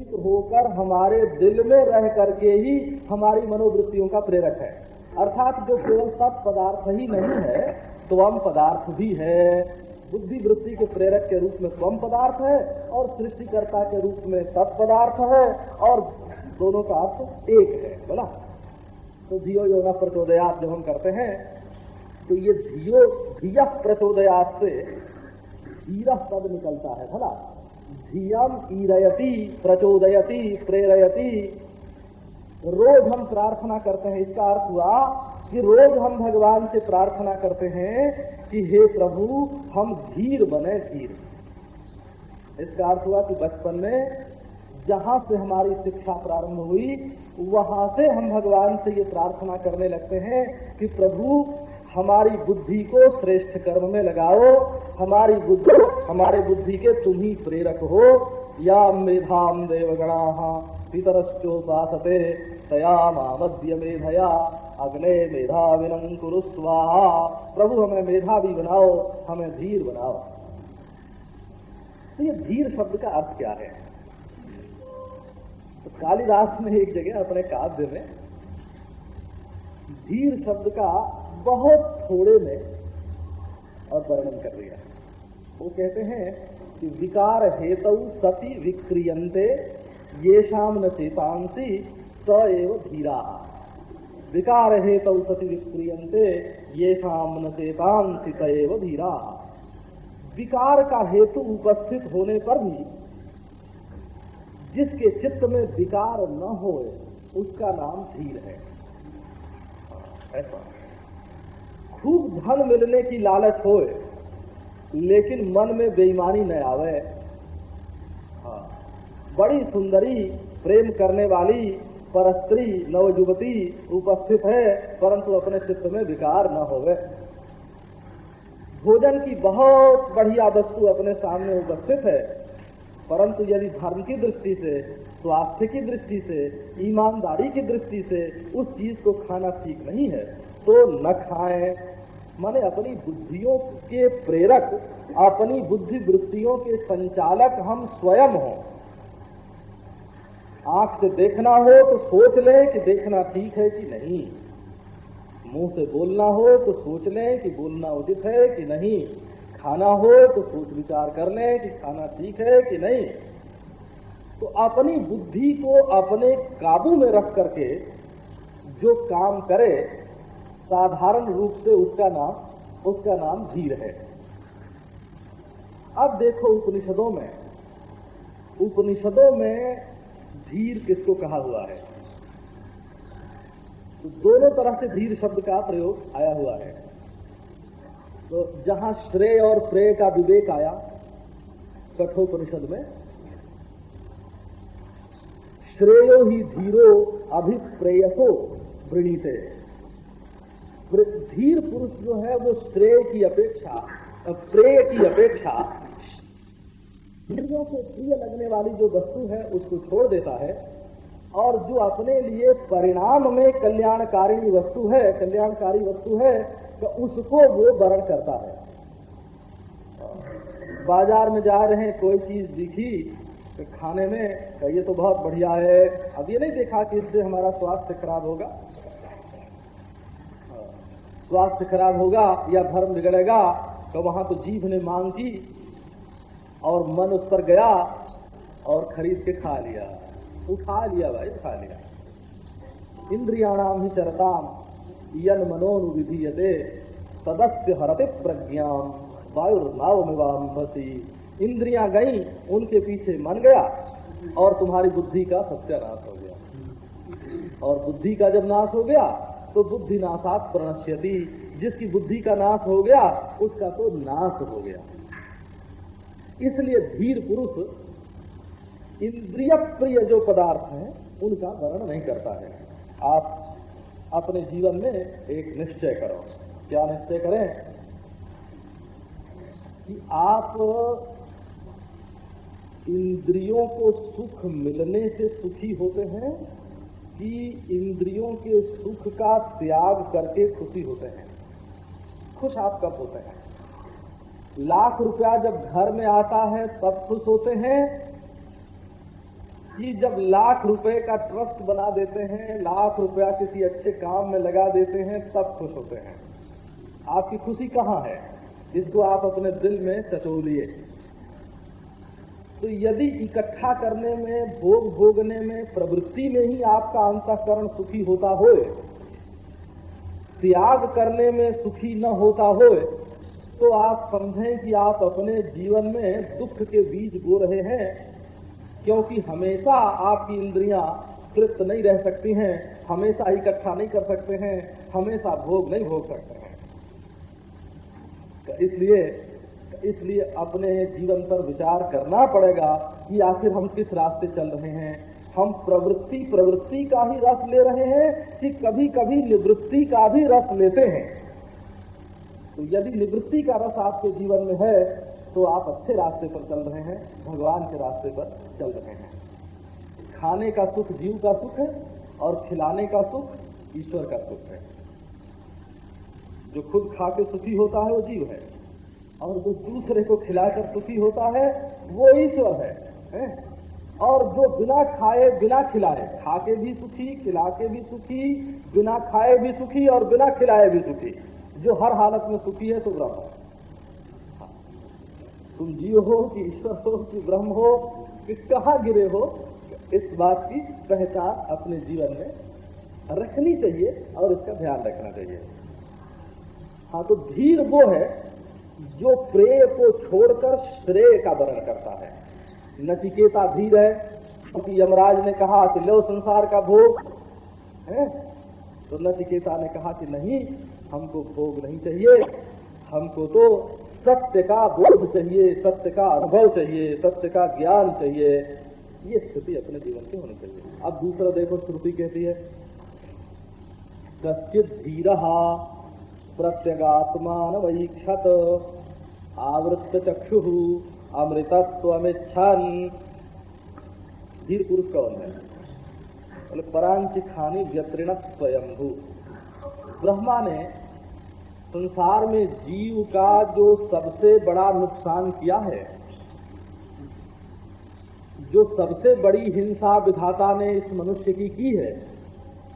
होकर हमारे दिल में रह करके ही हमारी मनोवृत्तियों का प्रेरक है। अर्थात जो केवल सब पदार्थ ही नहीं है, स्वम पदार्थ भी है। बुद्धि वृत्ति के प्रेरक के रूप में स्वम पदार्थ है और सृष्टिकर्ता के रूप में सत पदार्थ है और दोनों का अर्थ एक है, बोला? तो धियो यो न प्रचोदयात जब हम करते हैं तो ये धियो धिया प्रचोदयात से धीरा पद निकलता है, बोला? धियम ईरयती, प्रचोदयती, प्रेरयती। रोज हम प्रार्थना करते हैं, इसका अर्थ हुआ कि रोज हम भगवान से प्रार्थना करते हैं कि हे प्रभु, हम धीर बने धीर। इसका अर्थ हुआ कि बचपन में जहाँ से हमारी शिक्षा प्रारंभ हुई, वहाँ से हम भगवान से ये प्रार्थना करने लगते हैं कि प्रभु हमारी बुद्धि को श्रेष्ठ कर्म में लगाओ। हमारी बुद्धि, हमारे बुद्धि के तुम ही प्रेरक हो। या मेधाम देवगणा पितरश्चोपासते तया मेधया, अग्ने मेधा विनं कुरु स्वाहा प्रभु, हमें मेधावी बनाओ, हमें धीर बनाओ। तो ये धीर शब्द का अर्थ क्या है? तो कालिदास ने एक जगह अपने काव्य में धीर शब्द का बहुत थोड़े में और वर्णन कर दिया वो कहते हैं कि विकार हेतु सती विक्रियंते ये शाम न चेतांसी एव धीरा। विकार हेतु सती विक्रियंते ये शाम न चेतांसी एव धीरा। विकार का हेतु उपस्थित होने पर भी, जिसके चित्त में विकार न हो उसका नाम धीर है। ऐसा। खूब धन मिलने की लालच होए, लेकिन मन में बेईमानी न आवे। हाँ बड़ी सुंदरी प्रेम करने वाली परस्त्री नवयुवती उपस्थित है, परंतु अपने चित्त में विकार न होवे। भोजन की बहुत बढ़िया वस्तु अपने सामने उपस्थित है, परंतु यदि धर्म की दृष्टि से, स्वास्थ्य की दृष्टि से, ईमानदारी की दृष्टि से उस चीज़ को खाना ठीक नहीं है तो न खाएँ। माने अपनी बुद्धियों के प्रेरक, अपनी बुद्धि वृत्तियों के संचालक हम स्वयं हों। आँख से देखना हो तो सोच लें कि देखना ठीक है कि नहीं। मुँह से बोलना हो तो सोच लें कि बोलना उचित है कि नहीं। खाना हो तो सोच विचार कर लें कि खाना ठीक है कि नहीं। तो अपनी बुद्धि को अपने काबू में रख करके जो काम करे साधारण रूप से उसका नाम उसका नाम धीर है। अब देखो उपनिषदों में उपनिषदों में धीर किसको कहा हुआ है? तो दोनों तरह से धीर शब्द का प्रयोग आया हुआ है। तो जहाँ श्रेय और प्रेय का विवेक आया, कठोपनिषद में, श्रेयो ही धीरो अभिप्रेयसो वृणीते। धीर पुरुष जो है वो श्रेय की अपेक्षा, प्रेय की अपेक्षा इंद्रियों को प्रिय लगने वाली जो वस्तु है, उसको छोड़ देता है। और जो अपने लिए परिणाम में कल्याणकारी वस्तु है, कल्याणकारी वस्तु है तो उसको वो वर्ण करता है। बाज़ार में जा रहे हैं, कोई चीज़ दिखी तो खाने में तो ये तो बहुत बढ़िया है। अब ये नहीं देखा कि इससे हमारा स्वास्थ्य खराब होगा। स्वास्थ्य खराब होगा या धर्म बिगड़ेगा तो वहाँ तो जीभ ने मांग की और मन उस पर गया और खरीद के खा लिया। उठा लिया भाई उठा लिया। इंद्रियाणाम ही चरताम यन मनोनुविधीयते सदस्य हरते प्रज्ञाम वायुर्नाव मिवासी इंद्रियाँ गई, उनके पीछे मन गया और तुम्हारी बुद्धि का सत्यानाश हो गया। और बुद्धि का जब नाश हो गया तो बुद्धि नाशात प्रणश्यति। जिसकी बुद्धि का नाश हो गया, उसका तो नाश हो गया। इसलिए धीर पुरुष इंद्रिय प्रिय जो पदार्थ हैं, उनका वर्ण नहीं करता है। आप अपने जीवन में एक निश्चय करो। क्या निश्चय करें? कि आप इंद्रियों को सुख मिलने से सुखी होते हैं कि इंद्रियों के सुख का त्याग करके खुशी होते हैं। खुश आप कब होते हैं? लाख रुपया जब घर में आता है, तब खुश होते हैं? कि जब लाख रुपए का ट्रस्ट बना देते हैं, लाख रुपया किसी अच्छे काम में लगा देते हैं, तब खुश होते हैं। आपकी खुशी कहाँ है? इसको आप अपने दिल में टटोलिए तो यदि इकट्ठा करने में, भोग भोगने में, प्रवृत्ति में ही आपका अंतकरण सुखी होता हो त्याग करने में सुखी न होता हो तो आप समझें कि आप अपने जीवन में दुख के बीज बो रहे हैं, क्योंकि हमेशा आपकी इंद्रियाँ तृप्त नहीं रह सकती हैं, हमेशा इकट्ठा नहीं कर सकते हैं, हमेशा भोग नहीं भोग सकते हैं। इसलिए इसलिए अपने जीवन पर विचार करना पड़ेगा कि आखिर हम किस रास्ते चल रहे हैं। हम प्रवृत्ति प्रवृत्ति का ही रस ले रहे हैं कि कभी कभी निवृत्ति का भी रस लेते हैं। तो यदि निवृत्ति का रस आपके जीवन में है तो आप अच्छे रास्ते पर चल रहे हैं, भगवान के रास्ते पर चल रहे हैं। खाने का सुख जीव का सुख है और खिलाने का सुख ईश्वर का सुख है। जो खुद खा के सुखी होता है, वो जीव है। और जो दूसरे को खिलाकर सुखी होता है वो ईश्वर है, है? और जो बिना खाए बिना खिलाए खा के भी सुखी खिला के भी सुखी बिना खाए भी सुखी और बिना खिलाए भी सुखी जो हर हालत में सुखी है तो ब्रह्म तुम जीव हो कि ईश्वर हो कि ब्रह्म हो कि कहा गिरे हो इस बात की पहचान अपने जीवन में रखनी चाहिए और इसका ध्यान रखना चाहिए हाँ तो धीर वो है जो प्रेय को छोड़कर श्रेय का वर्ण करता है। नचिकेता धीर है, क्योंकि यमराज ने कहा कि लो संसार का भोग, है? तो नचिकेता ने कहा कि नहीं, हमको भोग नहीं चाहिए, हमको तो सत्य का बोध चाहिए, सत्य का अनुभव चाहिए, सत्य का ज्ञान चाहिए। ये स्थिति अपने जीवन की होनी चाहिए। अब दूसरा देखो श्रुति कहती है, कश्चित धीर प्रत्यगात्मान वैक्षत आवृत्त चक्षु अमृतत्वमिच्छन। धीर पुरुष कौन है? बोले परांच खानी व्यतीर्ण स्वयंभू। ब्रह्मा ने संसार में जीव का जो सबसे बड़ा नुकसान किया है, जो सबसे बड़ी हिंसा विधाता ने इस मनुष्य की की है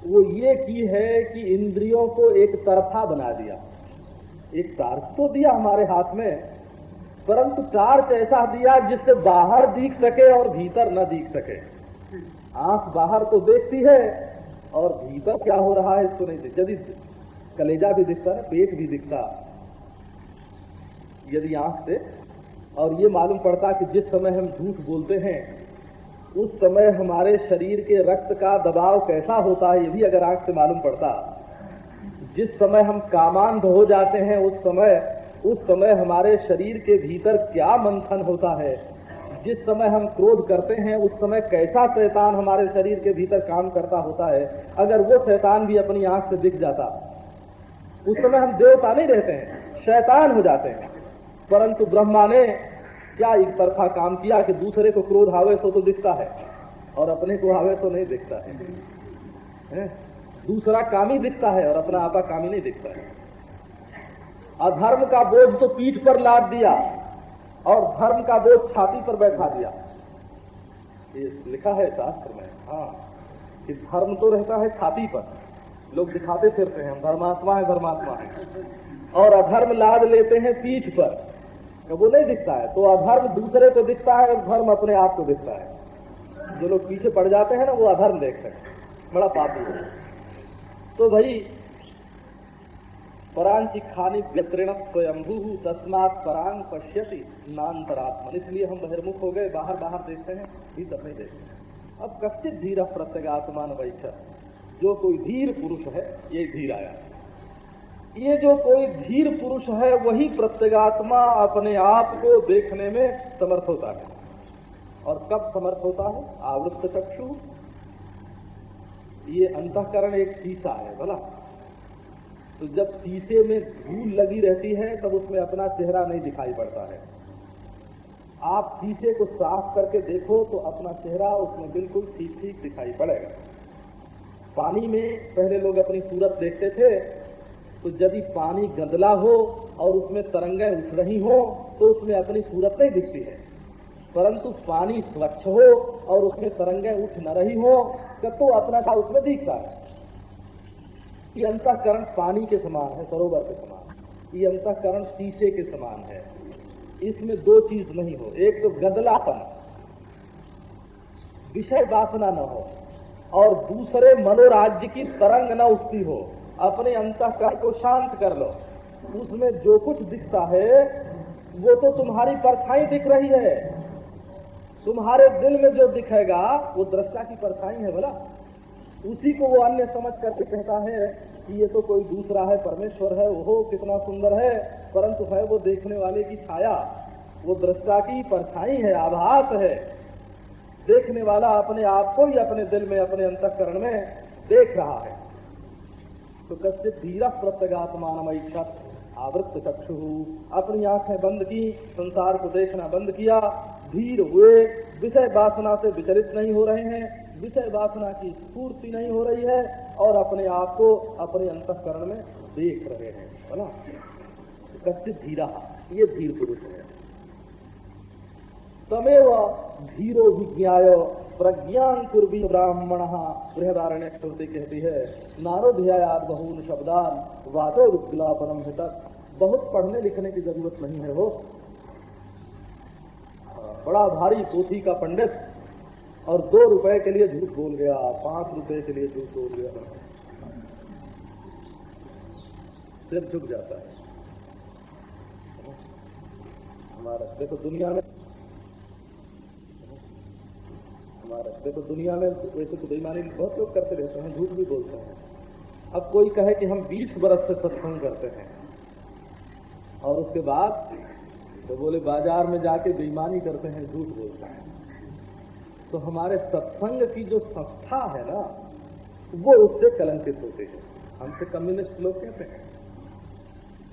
वो ये की है कि इंद्रियों को एक तरफा बना दिया। एक टार्च तो दिया हमारे हाथ में, परंतु टार्च ऐसा दिया जिससे बाहर दिख सके और भीतर न दिख सके? आँख बाहर तो देखती है और भीतर क्या हो रहा है इसको नहीं देखती यदि कलेजा भी दिखता ना पेट भी दिखता। यदि आँख से और ये मालूम पड़ता कि जिस समय हम झूठ बोलते हैं उस समय हमारे शरीर के रक्त का दबाव कैसा होता है, ये भी अगर आँख से मालूम पड़ता। जिस समय हम कामांध हो जाते हैं, उस समय उस समय हमारे शरीर के भीतर क्या मंथन होता है। जिस समय हम क्रोध करते हैं, उस समय कैसा शैतान हमारे शरीर के भीतर काम करता होता है। अगर वो शैतान भी अपनी आँख से दिख जाता। उस समय हम देवता नहीं रहते हैं, शैतान हो जाते हैं। परंतु ब्रह्मा ने क्या एक तरफा काम किया कि दूसरे को क्रोध आवे तो तो दिखता है और अपने को आवे तो नहीं दिखता है? दूसरा ही दिखता है और अपना आपा काम ही नहीं दिखता है। अधर्म का बोझ तो पीठ पर लाद दिया और धर्म का बोझ छाती पर बैठा दिया। ये लिखा है शास्त्र में हाँ कि धर्म तो रहता है छाती पर। लोग दिखाते फिरते हैं धर्मात्मा है धर्मात्मा है। और अधर्म लाद लेते हैं पीठ पर। वो नहीं दिखता है। तो अधर्म दूसरे को दिखता है और धर्म अपने आप को दिखता है। जो लोग पीछे पड़ जाते हैं ना, वो अधर्म देखते हैं। बड़ा पापी है। तो भाई परांची खानी व्यतीर्ण स्वयंभू, तस्मात परांग पश्यति नान्तरात्मन। इसलिए हम बहिर्मुख हो गए, बाहर बाहर देखते हैं, भीतर नहीं देखते अब कश्चित धीर प्रत्यगात्मान वैक्ष जो कोई धीर पुरुष है, ये धीर आया। ये जो कोई धीर पुरुष है, वही प्रत्यगात्मा अपने आप को देखने में समर्थ होता है। और कब समर्थ होता है? आवृत्त चक्षु। ये अंतकरण एक शीशा है, बोला। तो जब शीशे में धूल लगी रहती है, तब उसमें अपना चेहरा नहीं दिखाई पड़ता है। आप शीशे को साफ़ करके देखो तो अपना चेहरा उसमें बिल्कुल ठीक ठीक दिखाई पड़ेगा। पानी में पहले लोग अपनी सूरत देखते थे तो यदि पानी गंदला हो और उसमें तरंगें उठ रही हो तो उसमें अपनी सूरत नहीं दिखती है। परंतु पानी स्वच्छ हो और उसमें तरंगे उठ न रही हो तो अपना था उसमें दिखता है। ये अंतकरण पानी के समान है, सरोवर के समान। ये अंतकरण शीशे के समान है। इसमें दो चीज़ नहीं हो, एक तो गदलापन, विषय वासना न हो, और दूसरे मनोराज्य की तरंग न उठती हो। अपने अंतकरण को शांत कर लो। उसमें जो कुछ दिखता है, वो तो तुम्हारी परछाई दिख रही है। तुम्हारे दिल में जो दिखेगा, वो दृष्टा की परछाई है बोला उसी को वो अन्य समझ करके कहता है कि ये तो कोई दूसरा है, परमेश्वर है वो कितना सुंदर है। परंतु है वो देखने वाले की छाया। वो दृष्टा की परछाई है, आभास है। देखने वाला अपने आप को ही अपने दिल में, अपने अंतकरण में देख रहा है। तो कस्य धीरा प्रत्यगात्मान इच्छत आवृत चक्षु अपनी आँखें बंद की, संसार को देखना बंद किया। धीर हुए। विषय वासना से विचलित नहीं हो रहे हैं। विषय वासना की स्फूर्ति नहीं हो रही है और अपने आप को अपने अंतकरण में देख रहे हैं। है ना? कश्य धीरा। ये धीर पुरुष है। तमेव धीरो विज्ञाय प्रज्ञान कुर्वी ब्राह्मण। बृहदारण्य श्रुति कहती है नारोध्यायात बहून शब्दान, वातो विज्ञापनम तक बहुत पढ़ने लिखने की ज़रूरत नहीं है वो। बड़ा भारी पोथी का पंडित और दो रुपए के लिए झूठ बोल गया, पाँच रुपए के लिए झूठ बोल गया। सिर झुक जाता है। हमारा देखो दुनिया में हमारा। देखो, दुनिया में वैसे तो बेईमानी बहुत लोग करते रहते हैं, झूठ भी बोलते हैं। अब कोई कहे कि हम 20 बरस से सत्संग करते हैं, और उसके बाद तो बोले, बाज़ार में जाके बेईमानी करते हैं, झूठ बोलते हैं। तो हमारे सत्संग की जो संस्था है ना, वो उससे कलंकित होते हैं। हमसे कम्युनिस्ट लोग कहते हैं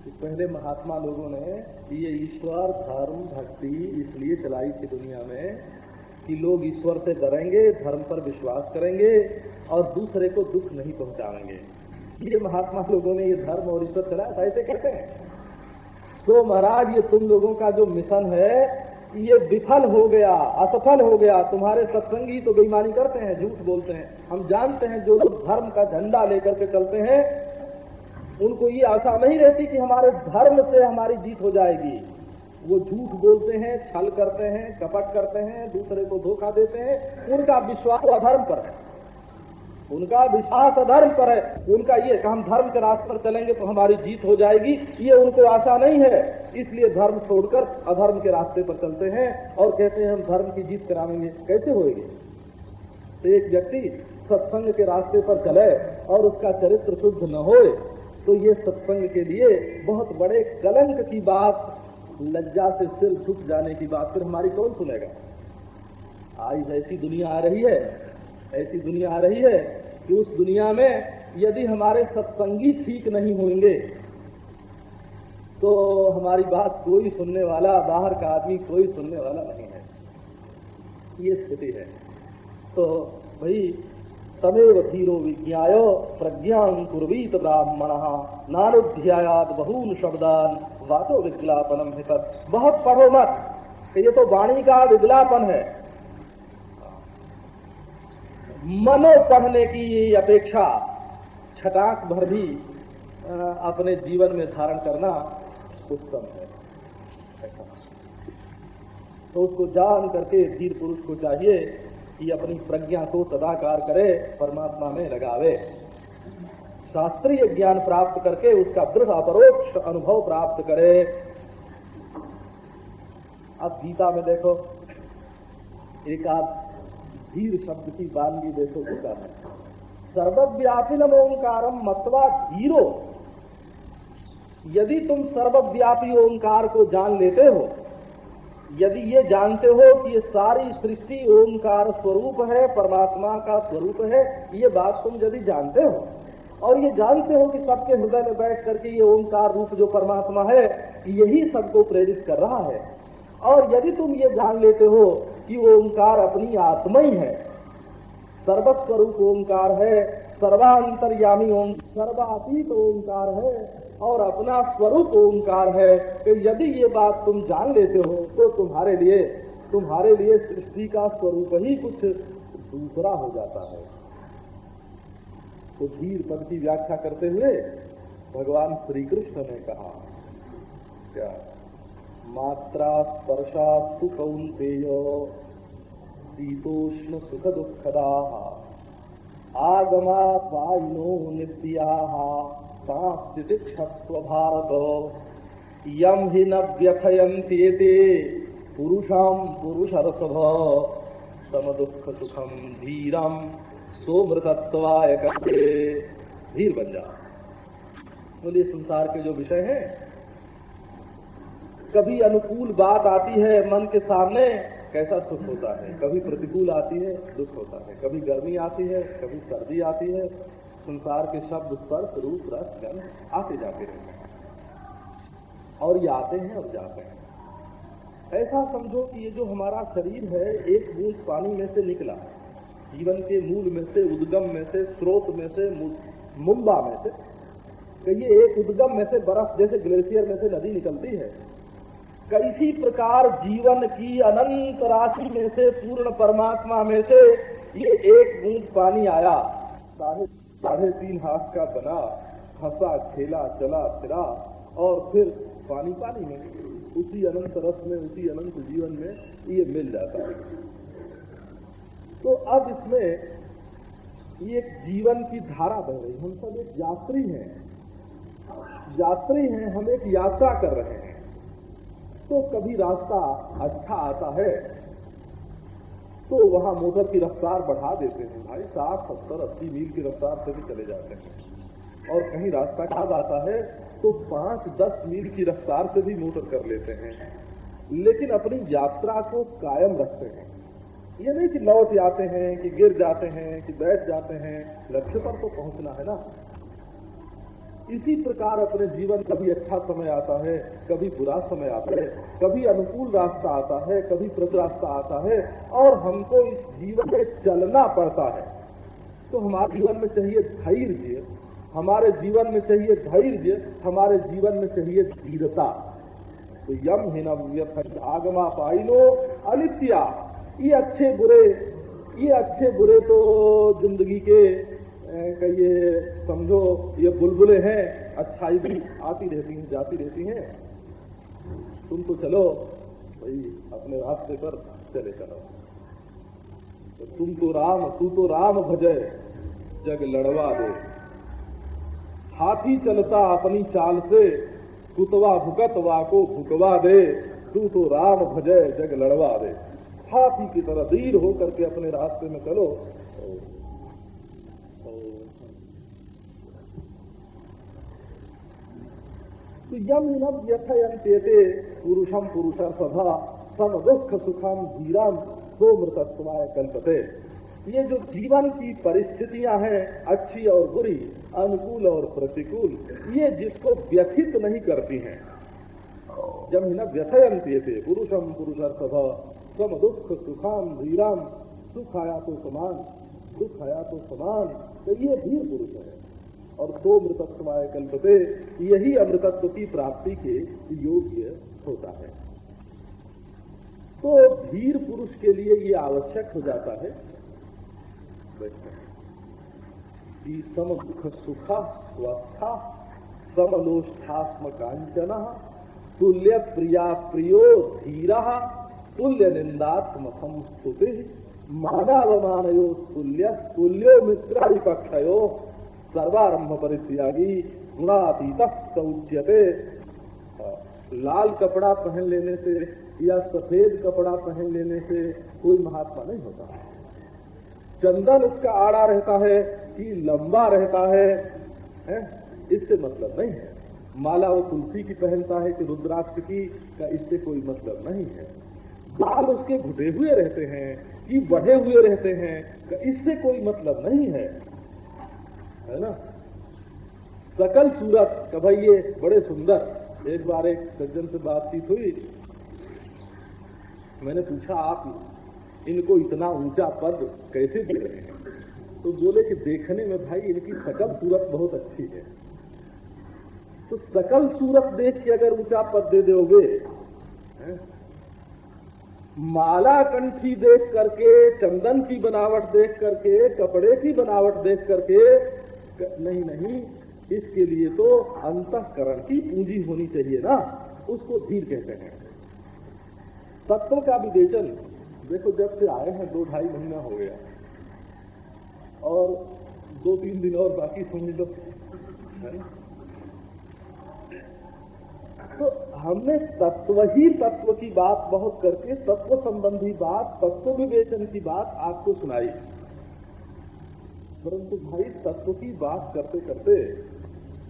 कि पहले महात्मा लोगों ने ये ईश्वर, धर्म, भक्ति इसलिए चलाई थी दुनिया में कि लोग ईश्वर से डरेंगे, धर्म पर विश्वास करेंगे और दूसरे को दुख नहीं पहुंचाएँगे। ये महात्मा लोगों ने ये धर्म और ईश्वर चलाया था, ऐसे कहते हैं। तो महाराज, ये तुम लोगों का जो मिशन है, ये विफल हो गया, असफल हो गया। तुम्हारे सत्संगी तो बेईमानी करते हैं, झूठ बोलते हैं। हम जानते हैं जो लोग धर्म का झंडा लेकर के चलते हैं, उनको ये आशा नहीं रहती कि हमारे धर्म से हमारी जीत हो जाएगी। वो झूठ बोलते हैं, छल करते हैं, कपट करते हैं, दूसरे को धोखा देते हैं, उनका विश्वास अधर्म पर है। उनका विश्वास अधर्म पर है। उनका ये हम धर्म के रास्ते पर चलेंगे तो हमारी जीत हो जाएगी, ये उनको आशा नहीं है। इसलिए धर्म छोड़कर अधर्म के रास्ते पर चलते हैं और कहते हैं, हम धर्म की जीत कराएँगे। कैसे होएगी? तो एक व्यक्ति सत्संग के रास्ते पर चले और उसका चरित्र शुद्ध न हो तो ये सत्संग के लिए बहुत बड़े कलंक की बात लज्जा से सिर झुक जाने की बात फिर हमारी कौन सुनेगा? आज ऐसी दुनिया आ रही है, ऐसी दुनिया आ रही है कि उस दुनिया में यदि हमारे सत्संगी ठीक नहीं होंगे तो हमारी बात कोई सुनने वाला, बाहर का आदमी कोई सुनने वाला नहीं है। ये स्थिति है। तो भाई, तमेव धीरो विज्ञाय प्रज्ञान कुर्वीत ब्राह्मण नानुध्यायात बहून शब्दान। वातो विज्ञापनम हित बहुत पढ़ो मत ये तो वाणी का विज्ञापन है। मनो पढ़ने की अपेक्षा, छटाक भर भी अपने जीवन में धारण करना उत्तम है। तो उसको जान करके धीर पुरुष को चाहिए कि अपनी प्रज्ञा को सदाकार करे, परमात्मा में लगावे। शास्त्रीय ज्ञान प्राप्त करके उसका दृढ़ अपरोक्ष अनुभव प्राप्त करे। अब गीता में देखो, एक आध धीर शब्द की वानगी देखो गीता में। सर्वव्यापिनम ओंकारम मतवा धीरो। यदि तुम सर्वव्यापी ओंकार को जान लेते हो, यदि ये जानते हो कि ये सारी सृष्टि ओंकार स्वरूप है, परमात्मा का स्वरूप है, ये बात तुम यदि जानते हो और ये जानते हो कि सबके हृदय में बैठ करके ये ओंकार रूप जो परमात्मा है, यही सबको प्रेरित कर रहा है। और यदि तुम ये जान लेते हो कि ओंकार अपनी आत्मा ही है सर्वस्वरूप ओंकार है, सर्वांतरयामी ओम सर्वातीत ओंकार है, और अपना स्वरूप ओंकार है कि यदि ये बात तुम जान लेते हो तो तुम्हारे लिए तुम्हारे लिए सृष्टि का स्वरूप ही कुछ दूसरा हो जाता है। तो धीर पद की व्याख्या करते हुए भगवान श्री कृष्ण ने कहा, क्या मात्रा स्पर्शा सुकौंतेय शीतोष्ण सुख दुखदा आगमा पाइनो नित्या भारत यम ही न व्यथयन्त्येते पुरुषम पुरुषरसभ सम दुख सुखम धीरम सोमृतत्वाय करते। धीर बन जा। बोलिए संसार के जो विषय हैं, कभी अनुकूल बात आती है मन के सामने, कैसा सुख होता है? कभी प्रतिकूल आती है, दुख होता है। कभी गर्मी आती है, कभी सर्दी आती है, संसार के शब्द स्पर्श, रूप, रस, गंध आते जाते रहते हैं। और ये आते हैं और जाते हैं। ऐसा समझो कि ये जो हमारा शरीर है, एक बूंद पानी में से निकला जीवन के मूल में से, उद्गम में से, स्रोत में से मुंबा में से, कि ये एक उद्गम में से बर्फ़ जैसे ग्लेशियर में से नदी निकलती है। कैसी प्रकार जीवन की अनंत राशि में से, पूर्ण परमात्मा में से ये एक बूंद पानी आया। साढ़े साढ़े तीन हाथ का बना, हंसा, खेला, चला, फिरा, और फिर पानी पानी में, उसी अनंत रस में, उसी अनंत जीवन में ये मिल जाता है। तो अब इसमें ये जीवन की धारा बह रही हम सब एक यात्री हैं। यात्री हैं, हम एक यात्रा कर रहे हैं। तो कभी रास्ता अच्छा आता है तो वहाँ मोटर की रफ्तार बढ़ा देते हैं। भाई, साठ, सत्तर, अस्सी मील की रफ्तार से भी चले जाते हैं। और कहीं रास्ता खराब आता है तो पाँच, दस मील की रफ्तार से भी मोटर कर लेते हैं। लेकिन अपनी यात्रा को कायम रखते हैं। ये नहीं कि लौट जाते हैं, कि गिर जाते हैं, कि बैठ जाते हैं, लक्ष्य पर तो पहुँचना है ना। इसी प्रकार अपने जीवन कभी अच्छा समय आता है, कभी बुरा समय आता है, कभी अनुकूल रास्ता आता है, कभी प्रति रास्ता आता है, और हमको इस जीवन में चलना पड़ता है। तो हमारे जीवन में चाहिए धैर्य, हमारे जीवन में चाहिए धैर्य, हमारे जीवन में चाहिए धीरता। तो यम हिन आगमा पाइनो अनित्या। ये अच्छे बुरे, ये अच्छे बुरे तो ज़िंदगी के ये समझो, ये बुलबुले हैं, अच्छाई भी आती रहती हैं, जाती रहती हैं। तुम तो चलो, भाई, अपने रास्ते पर चले चलो। तो तुम तो राम, तू तो राम भजय, जग लड़वा दे। हाथी चलता अपनी चाल से, कुतवा भुकतवा को भुकवा दे। तू तो राम भजय, जग लड़वा दे। हाथी की तरह धीर होकर के अपने रास्ते में चलो। तो पुरुषम पुरुषर सभा, सम दुख सुखम धीरम सो मृतत्वाय कल्पते। ये जो जीवन की परिस्थितियाँ हैं, अच्छी और बुरी, अनुकूल और प्रतिकूल, ये जिसको व्यथित नहीं करती हैं। जब न व्यथयंते थे पुरुषम पुरुषर सभा सम दुख सुखम धीरम सुख आया तो समान, दुख आया तो समान तो ये धीर पुरुष है। और सो मृतत्वाय कल्पते, यही अमृतत्व की प्राप्ति के योग्य होता है। तो धीर पुरुष के लिए ये आवश्यक हो जाता है। कि सम दुख सुखा स्वस्था समलोष्ठात्म कांचन, तुल्य प्रिया प्रियो धीरा। तुल्य निंदात्म संस्तुति मानवमानयो तुल्य तुल्यो मित्राधिपक्षयो सर्वारंभ परित्यागी गुणातीत उच्यते लाल कपड़ा पहन लेने से या सफ़ेद कपड़ा पहन लेने से कोई महात्मा नहीं होता। चंदन उसका आड़ा रहता है कि लंबा रहता है, है? इससे मतलब नहीं है। माला वो तुलसी की पहनता है कि रुद्राक्ष की का इससे कोई मतलब नहीं है। बाल उसके घुटे हुए रहते हैं, कि बढ़े हुए रहते हैं इससे कोई मतलब नहीं है। है ना? सकल सूरत भाई ये बड़े सुंदर। एक बार एक सज्जन से बातचीत हुई। मैंने पूछा, आप इनको इतना ऊँचा पद कैसे दे रहे हैं? तो बोले कि, देखने में भाई इनकी सकल सूरत बहुत अच्छी है। तो सकल सूरत देख के अगर ऊँचा पद दे दोगे माला कंठी देख करके, चंदन की बनावट देख करके, कपड़े की बनावट देख करके नहीं नहीं, इसके लिए तो अंतकरण की पूंजी होनी चाहिए ना। उसको धीर कहते हैं। तत्व का विवेचन। देखो, जब से आए हैं, दो ढाई महीना हो गया। और दो तीन दिन और बाकी समझ लो तो हमने तत्व ही तत्व की बात बहुत करके तत्व संबंधी बात, तत्व विवेचन की बात आपको सुनाई। परंतु भाई, तत्व की बात करते करते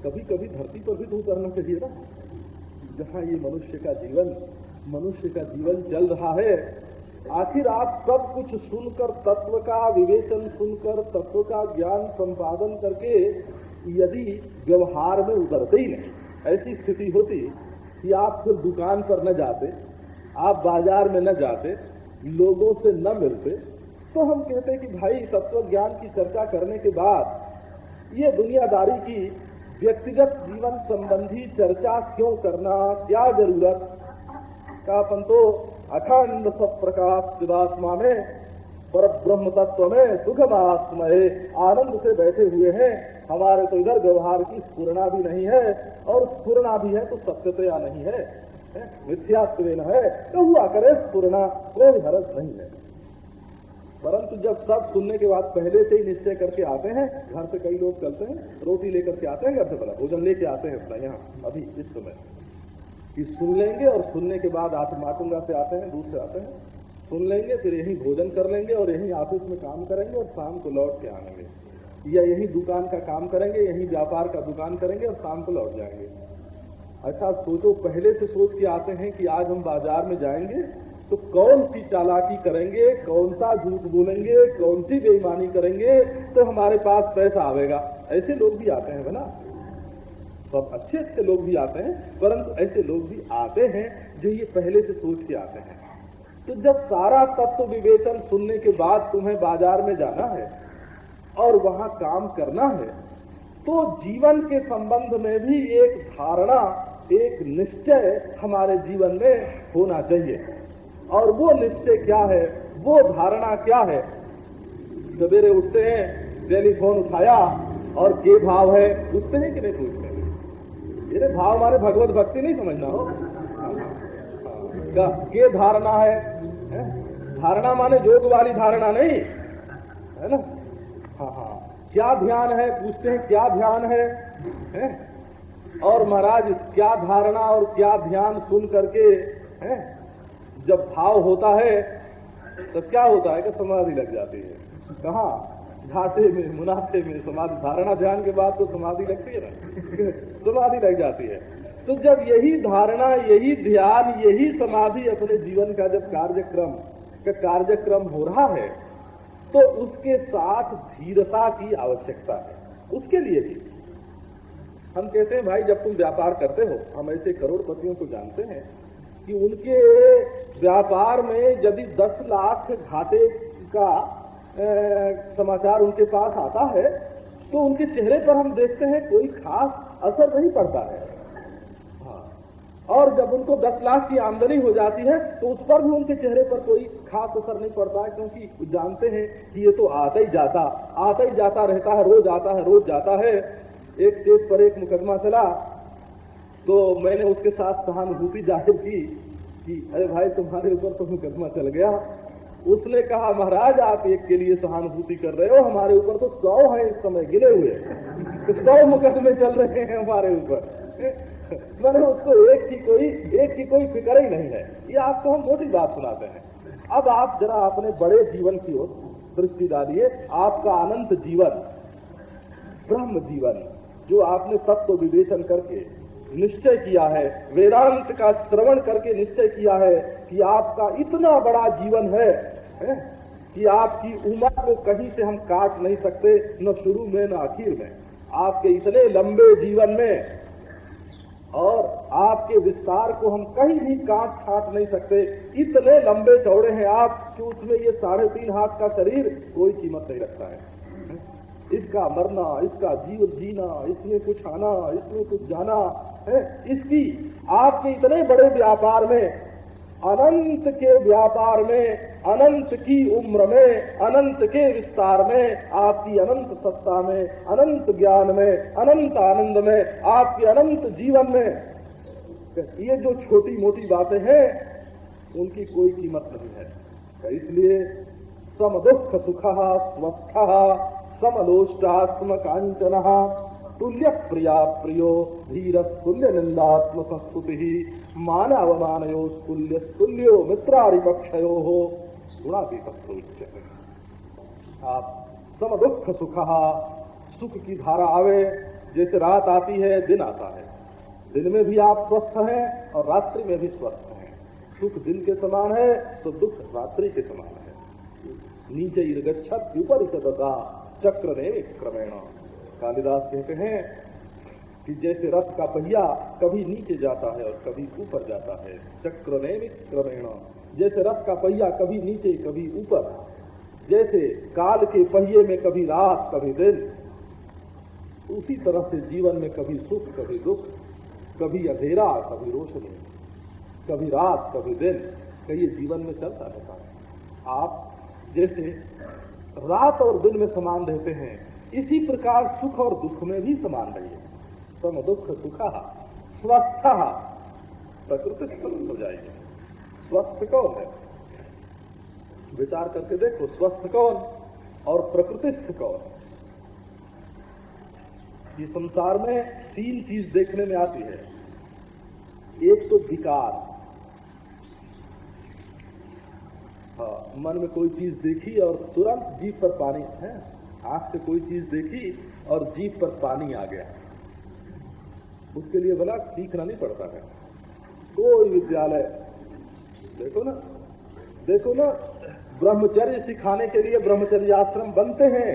कभी कभी धरती पर भी तो उतरना चाहिए ना। जहाँ ये मनुष्य का जीवन, मनुष्य का जीवन चल रहा है, आखिर आप सब कुछ सुनकर, तत्व का विवेचन सुनकर, तत्व का ज्ञान संपादन करके यदि व्यवहार में उतरते ही नहीं, ऐसी स्थिति होती कि आप फिर दुकान पर न जाते, आप बाज़ार में न जाते, लोगों से न मिलते तो हम कहते कि भाई तत्व ज्ञान की चर्चा करने के बाद ये दुनियादारी की व्यक्तिगत जीवन संबंधी चर्चा क्यों करना क्या ज़रूरत? का अपन तो अखंड सब प्रकाश शिवात्मा में पर ब्रह्म तत्व में सुखमात्मय आनंद से बैठे हुए हैं? हमारे तो इधर व्यवहार की स्पूर्णा भी नहीं है और स्पूर्णा भी है तो सत्यतया नहीं है, मिथ्यात्व है तो हुआ करे स्पूर्णा कोई हरस नहीं है। परंतु जब सब सुनने के बाद पहले से ही निश्चय करके आते हैं घर से कई लोग चलते हैं रोटी लेकर के आते हैं घर से पहले भोजन लेके आते हैं अपना यहाँ अभी इस समय। कि सुन लेंगे और सुनने के बाद आप माटुंगा से आते हैं दूर से आते हैं। सुन लेंगे फिर यही भोजन कर लेंगे और यही ऑफ़िस में काम करेंगे और शाम को लौट के आएँगे। या यही दुकान का काम करेंगे, यही व्यापार का दुकान करेंगे और शाम को लौट जाएँगे। अच्छा सोचो, पहले से सोच के आते हैं कि आज हम बाज़ार में जाएँगे तो कौन सी चालाकी करेंगे, कौन सा झूठ बोलेंगे, कौन सी बेईमानी करेंगे तो हमारे पास पैसा आवेगा। ऐसे लोग भी आते हैं ना? सब अच्छे अच्छे लोग भी आते हैं, परंतु ऐसे लोग भी आते हैं जो ये पहले से सोच के आते हैं। तो जब सारा तत्व विवेचन सुनने के बाद तुम्हें बाज़ार में जाना है और वहाँ काम करना है तो जीवन के संबंध में भी एक धारणा एक निश्चय हमारे जीवन में होना चाहिए। और वो निश्चय क्या है? वो धारणा क्या है? सवेरे उठते हैं टेलीफोन उठाया और के भाव है? पूछते हैं कि नहीं पूछते मेरे भाव हमारे भगवत भक्ति नहीं समझना हो। के धारणा है, है? धारणा माने जोग वाली धारणा नहीं है ना? हाँ हाँ क्या ध्यान है? पूछते हैं क्या ध्यान है, है? और महाराज क्या धारणा और क्या ध्यान सुन करके है? जब भाव होता है तो क्या होता है कि समाधि लग जाती है। कहा? घाटे में मुनाफे में समाधि धारणा ध्यान के बाद तो समाधि लगती है ना? समाधि लग जाती है। तो जब यही धारणा यही ध्यान यही समाधि अपने जीवन का जब कार्यक्रम का कार्यक्रम हो रहा है तो उसके साथ धीरता की आवश्यकता है। उसके लिए भी। हम कहते हैं भाई जब तुम व्यापार करते हो हम ऐसे करोड़पतियों को जानते हैं कि उनके व्यापार में यदि 10 लाख घाटे का ए, समाचार उनके पास आता है तो उनके चेहरे पर हम देखते हैं कोई खास असर नहीं पड़ता है। और जब उनको 10 लाख की आमदनी हो जाती है तो उस पर भी उनके चेहरे पर कोई खास असर नहीं पड़ता है, क्योंकि जानते हैं कि ये तो आता ही जाता, आता ही जाता रहता है, रोज आता है, रोज जाता है। एक स्टेज पर एक मुकदमा चला तो मैंने उसके साथ सहानुभूति ज़ाहिर की कि, अरे भाई, तुम्हारे ऊपर तो मुकदमा चल गया। उसने कहा, महाराज, आप एक के लिए सहानुभूति कर रहे हो, हमारे ऊपर तो सौ है इस समय गिरे हुए। सौ मुकदमे चल रहे हैं हमारे ऊपर। मैंने उसको एक की कोई एक की कोई फ़िक्र ही नहीं है। ये आपको हम मोटी बात सुनाते हैं। अब आप जरा अपने बड़े जीवन की ओर दृष्टि डालिए। आपका अनंत जीवन ब्रह्म जीवन जो आपने तत्व विवेचन करके निश्चय किया है वेदांत का श्रवण करके निश्चय किया है कि आपका इतना बड़ा जीवन है, है कि आपकी उम्र को कहीं से हम काट नहीं सकते न शुरू में न आखिर में। आपके इतने लंबे जीवन में और आपके विस्तार को हम कहीं भी काट छाट नहीं सकते। इतने लंबे चौड़े हैं आप, कि उसमें ये साढ़े तीन हाथ का शरीर कोई कीमत नहीं रखता है। इसका मरना, इसका जीव जीना, इसमें कुछ आना, इसमें कुछ जाना, है? इसकी आपके इतने बड़े व्यापार में अनंत के व्यापार में, अनंत की उम्र में, अनंत के विस्तार में, आपकी अनंत सत्ता में, अनंत ज्ञान में, अनंत आनंद में, आपके अनंत जीवन में। ये जो छोटी मोटी बातें हैं, उनकी कोई कीमत नहीं है। इसलिए सम दुख सुख स्वस्थ समलोष्टात्म कांचन तुल्य प्रिया प्रियो धीर तुल्य निंदात्म संस्कृति मानव मानयो तुल्य तुल्यो मित्रारिपक्षयो हो सुना गुणातीत आप सम दुख सुख सुख की धारा आवे, जैसे रात आती है, दिन आता है। दिन में भी आप स्वस्थ हैं और रात्रि में भी स्वस्थ हैं। सुख दिन के समान है तो दुख रात्रि के समान है। नीचे इर्गछत ऊपर चक्र ने क्रमेण कालिदास कहते हैं कि जैसे रथ का पहिया कभी नीचे जाता है और कभी ऊपर जाता है चक्र क्रमेण जैसे रथ का पहिया कभी नीचे, कभी ऊपर, जैसे काल के पहिए में कभी रात, कभी दिन, उसी तरह से जीवन में कभी सुख, कभी दुख, कभी अंधेरा, कभी रोशनी, कभी रात, कभी दिन। कहीं जीवन में चलता रहता है। आप जैसे रात और दिन में समान रहते हैं इसी प्रकार सुख और दुख में भी समान रहिए। सम दुख सुखा, स्वस्थ, प्रकृति स्वस्थ हो जाएगी। स्वस्थ कौन है? विचार करके देखो, स्वस्थ कौन और प्रकृतिस्थ कौन? ये संसार में तीन चीज़ देखने में आती है। एक तो विकार। हाँ मन में कोई चीज़ देखी और तुरंत जीप पर पानी, है? आँख से कोई चीज़ देखी और जीप पर पानी आ गया। उसके लिए बोला सीखना नहीं पड़ता है। कोई विद्यालय, देखो ना देखो ना, ब्रह्मचर्य सिखाने के लिए ब्रह्मचर्य आश्रम बनते हैं,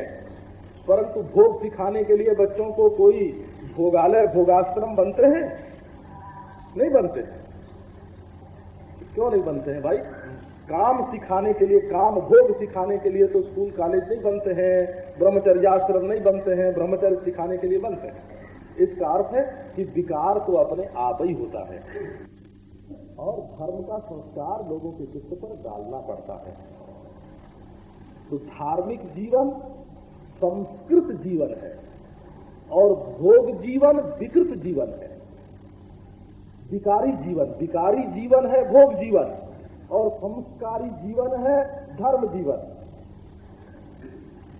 परंतु भोग सिखाने के लिए बच्चों को कोई भोगालय, भोगाश्रम बनते हैं? नहीं बनते। क्यों नहीं बनते हैं भाई? काम सिखाने के लिए, काम भोग सिखाने के लिए तो स्कूल, कॉलेज नहीं बनते हैं, ब्रह्मचर्याश्रम नहीं बनते हैं, ब्रह्मचर्य सिखाने के लिए बनते हैं। इसका अर्थ है कि विकार तो अपने आप ही होता है। और धर्म का संस्कार लोगों के चित्त पर डालना पड़ता है। तो धार्मिक जीवन संस्कृत जीवन है, और भोग जीवन विकृत जीवन है। विकारी जीवन विकारी जीवन है, भोग जीवन। और संस्कारी जीवन है धर्म जीवन।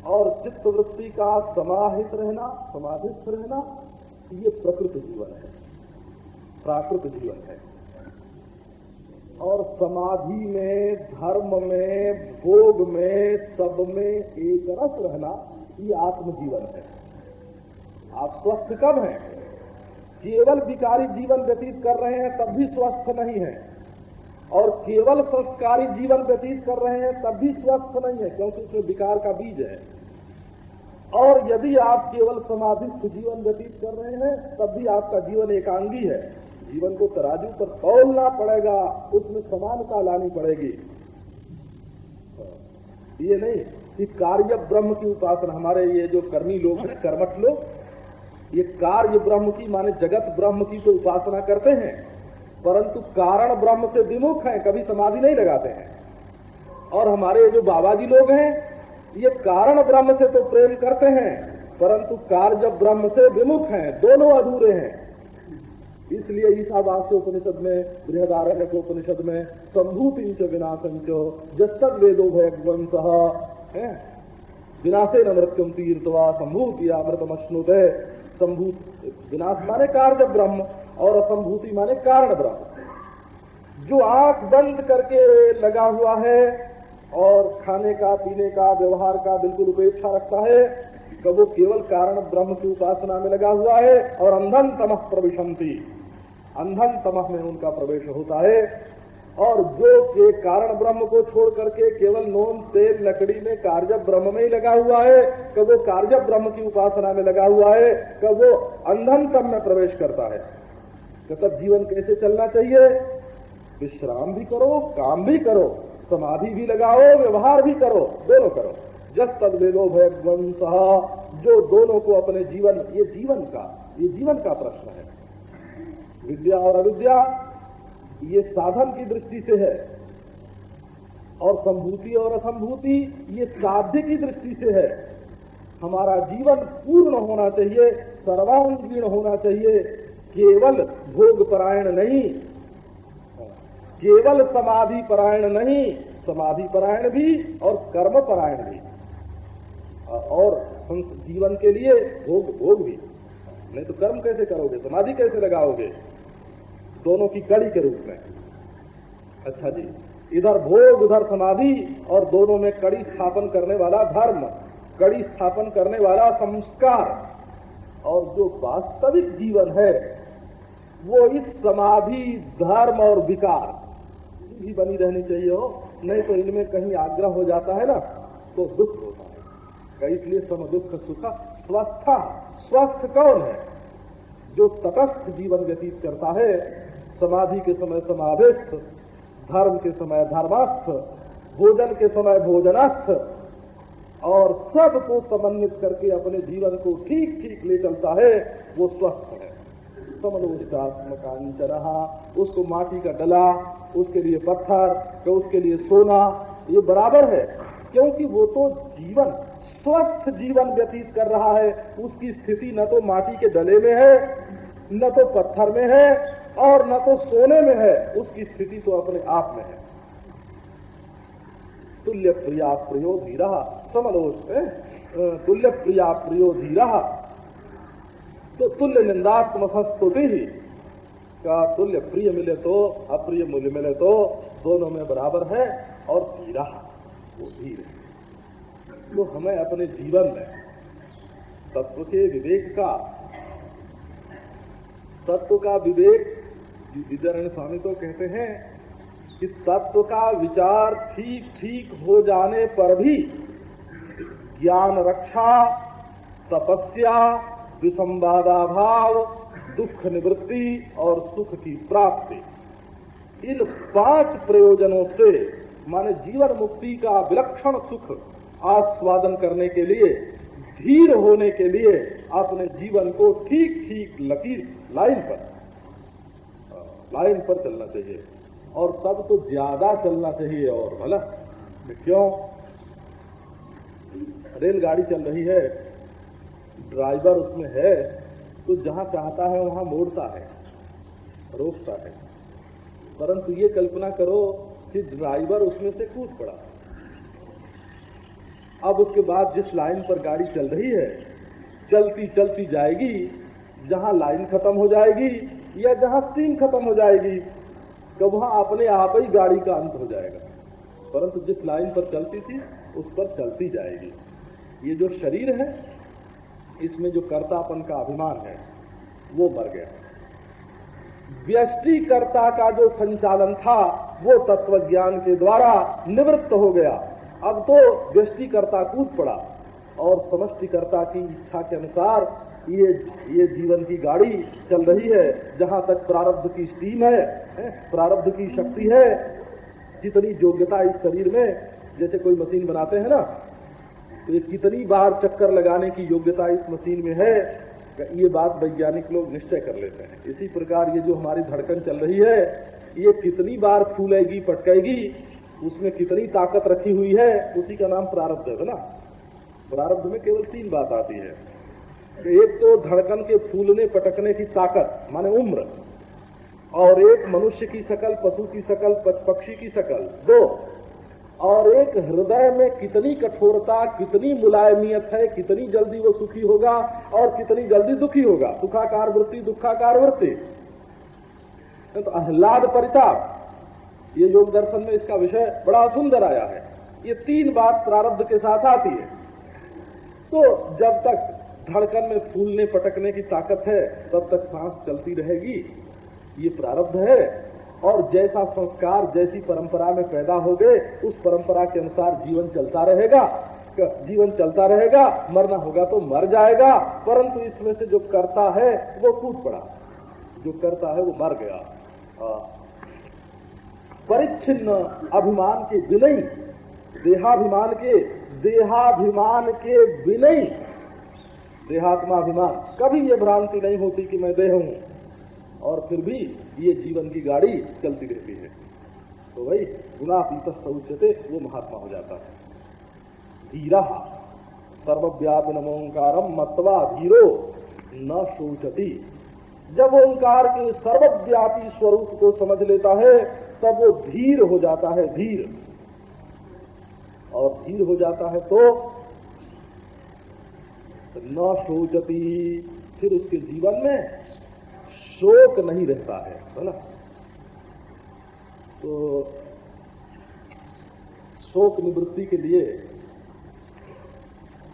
और चित्त वृत्ति का समाहित रहना समाधित रहना, ये प्रकृत जीवन है। प्राकृत जीवन है। और समाधि में, धर्म में, भोग में, सब में एक रस रहना, ये आत्मजीवन है। आप स्वस्थ कब हैं? केवल विकारी जीवन व्यतीत कर रहे हैं, तब भी स्वस्थ नहीं है। और केवल संस्कारी जीवन व्यतीत कर रहे हैं, तब भी स्वस्थ नहीं है, क्योंकि उसमें विकार का बीज है। और यदि आप केवल समाधिस्थ जीवन व्यतीत कर रहे हैं, तब भी आपका जीवन एकांगी है। जीवन को तराजू पर तोलना पड़ेगा, उसमें समानता लानी पड़ेगी। ये नहीं कि कार्य ब्रह्म की उपासना, हमारे ये जो कर्मी लोग हैं, कर्मठ लोग, ये कार्य ब्रह्म की, माने जगत ब्रह्म की तो उपासना करते हैं। परंतु कारण ब्रह्म से विमुख हैं, कभी समाधि नहीं लगाते हैं। और हमारे जो बाबा जी लोग हैं, ये कारण ब्रह्म से तो प्रेम करते हैं, परंतु कार्य ब्रह्म से विमुख हैं, दोनों अधूरे हैं। इसलिए ईशावास्य उपनिषद में बृहदारण्य उपनिषद में संभूति विनाशंच जस्तक वेदो भयवंश विनाशे न मृत्युम तीर्थवा संभूति अमृतम अश्नुते संभूत, विनाश माने कार्य ब्रह्म। और असंभूति माने कारण ब्रह्म जो आँख बंद करके लगा हुआ है और खाने का, पीने का, व्यवहार का बिल्कुल उपेक्षा रखता है तो वो केवल कारण ब्रह्म की उपासना में लगा हुआ है और अंधन तमह प्रविशंति। अंधन तमह में उनका प्रवेश होता है और जो के कारण ब्रह्म को छोड़ करके केवल नोन, तेल, लकड़ी में कार्य ब्रह्म में ही लगा हुआ है कब वो कार्य ब्रह्म की उपासना में लगा हुआ है कब वो अंधन तम में प्रवेश करता है। तो तब जीवन कैसे चलना चाहिए? विश्राम भी करो, काम भी करो, समाधि भी लगाओ, व्यवहार भी करो, दोनों करो। जस तद वेदो भगवंत जो दोनों को अपने जीवन, ये जीवन का, ये जीवन का प्रश्न है। विद्या और अविद्या, ये साधन की दृष्टि से है। और संभूति और असंभूति, ये साध्य की दृष्टि से है। हमारा जीवन पूर्ण होना चाहिए, सर्वांगीण होना चाहिए। केवल भोग परायण नहीं, केवल समाधि परायण नहीं समाधि परायण भी और कर्म परायण भी। और जीवन के लिए भोग भोग भी। नहीं तो कर्म कैसे करोगे? समाधि कैसे लगाओगे? दोनों की कड़ी के रूप में। अच्छा जी, इधर भोग, उधर समाधि और दोनों में कड़ी स्थापन करने वाला धर्म, कड़ी स्थापन करने वाला संस्कार। और जो वास्तविक जीवन है वो इस समाधि, धर्म और विकार भी बनी रहनी चाहिए हो, नहीं तो इनमें कहीं आग्रह हो जाता है ना तो दुख होता है। इसलिए सम दुख सुख, स्वस्थ स्वस्थ कौन है? जो तटस्थ जीवन व्यतीत करता है, समाधि के समय समाधिस्थ, धर्म के समय धर्मास्थ, भोजन के समय भोजनास्थ, और सबको समन्वित करके अपने जीवन को ठीक ठीक ले चलता है, वो स्वस्थ है। समलोष्टात्मकांचन उसको माटी का डला, उसके लिए पत्थर तो उसके लिए सोना, ये बराबर है। क्योंकि वो तो जीवन, स्वस्थ जीवन व्यतीत कर रहा है। उसकी स्थिति न तो माटी के डले में है, न तो पत्थर में है, और न तो सोने में है। उसकी स्थिति तो अपने आप में है। तुल्य प्रिया प्रयो धीरा। समलोष तुल्य प्रिया प्रयो धीरा। तो तुल्य निंदात्मस्तुति ही। का तुल्य प्रिय मिले तो अप्रिय मूल्य मिले तो दोनों में बराबर है और धीरा वो धीर तो हमें अपने जीवन में, तत्व के विवेक का, तत्व का विवेक विद्यारायण स्वामी तो कहते हैं कि तत्व का विचार ठीक ठीक हो जाने पर भी ज्ञान रक्षा, तपस्या विसंवादाभाव, दुख निवृत्ति और सुख की प्राप्ति। इन पाँच प्रयोजनों से माने जीवन मुक्ति का विलक्षण सुख आस्वादन करने के लिए, धीर होने के लिए अपने जीवन को ठीक ठीक लकीर लाइन पर लाइन पर चलना चाहिए। और तब तो ज़्यादा चलना चाहिए और भला। क्यों? रेलगाड़ी चल रही है ड्राइवर उसमें है तो जहाँ चाहता है, वहाँ मोड़ता है, रोकता है। परंतु ये कल्पना करो कि ड्राइवर उसमें से कूद पड़ा। अब उसके बाद जिस लाइन पर गाड़ी चल रही है, चलती चलती जाएगी, जहाँ लाइन खत्म हो जाएगी या जहाँ स्टीम खत्म हो जाएगी तो वहाँ अपने आप ही गाड़ी का अंत हो जाएगा। परंतु जिस लाइन पर चलती थी, उस पर चलती जाएगी। ये जो शरीर है इसमें जो कर्तापन का अभिमान है वो मर गया। व्यष्टिकर्ता का जो संचालन था वो तत्व ज्ञान के द्वारा निवृत्त हो गया। अब तो व्यष्टिकर्ता कूद पड़ा और समष्टिकर्ता की इच्छा के अनुसार ये ये जीवन की गाड़ी चल रही है जहाँ तक प्रारब्ध की स्टीम है, है प्रारब्ध की शक्ति है जितनी योग्यता इस शरीर में जैसे कोई मशीन बनाते हैं ना ये कितनी बार चक्कर लगाने की योग्यता इस मशीन में है ये बात वैज्ञानिक लोग निश्चय कर लेते हैं। इसी प्रकार ये जो हमारी धड़कन चल रही है, ये कितनी बार फूलेगी, पटकेगी, उसमें कितनी ताकत रखी हुई है, उसी का नाम प्रारब्ध है ना? प्रारब्ध में केवल तीन बात आती है एक तो धड़कन के फूलने, पटकने की ताकत, माने उम्र, और एक मनुष्य की शकल, पशु की शकल पक्षी की शकल, दो और एक हृदय में कितनी कठोरता, कितनी मुलायमियत है, कितनी जल्दी वो सुखी होगा और कितनी जल्दी दुखी होगा। सुखाकार वृत्ति, दुखाकार वृत्ति। तो आह्लाद परिताप, ये योग दर्शन में इसका विषय बड़ा सुंदर आया है। ये तीन बात प्रारब्ध के साथ आती है। तो जब तक धड़कन में फूलने, पटकने की ताकत है, तब तक सांस चलती रहेगी। ये प्रारब्ध है। और जैसा संस्कार, जैसी परंपरा में पैदा हो गए उस परंपरा के अनुसार जीवन चलता रहेगा। जीवन चलता रहेगा, मरना होगा तो मर जाएगा, परंतु इसमें से जो करता है, वो कूद पड़ा। जो करता है वो मर गया। परिच्छिन्न अभिमान के विनय, देहाभिमान के देहाभिमान के विनय। देहात्मा अभिमान कभी ये भ्रांति नहीं होती कि मैं देह हूँ। और फिर भी ये जीवन की गाड़ी चलती रहती है। तो भाई गुना पीत शौचते वो महात्मा हो जाता है। धीरा सर्वव्यापन ओंकारम मत्वा धीरो, न शोचती। जब ओंकार के सर्वव्यापी स्वरूप को समझ लेता है, तब वो धीर हो जाता है, धीर। और धीर हो जाता है तो न सोचती फिर उसके जीवन में शोक नहीं रहता है ना? तो शोक निवृत्ति के लिए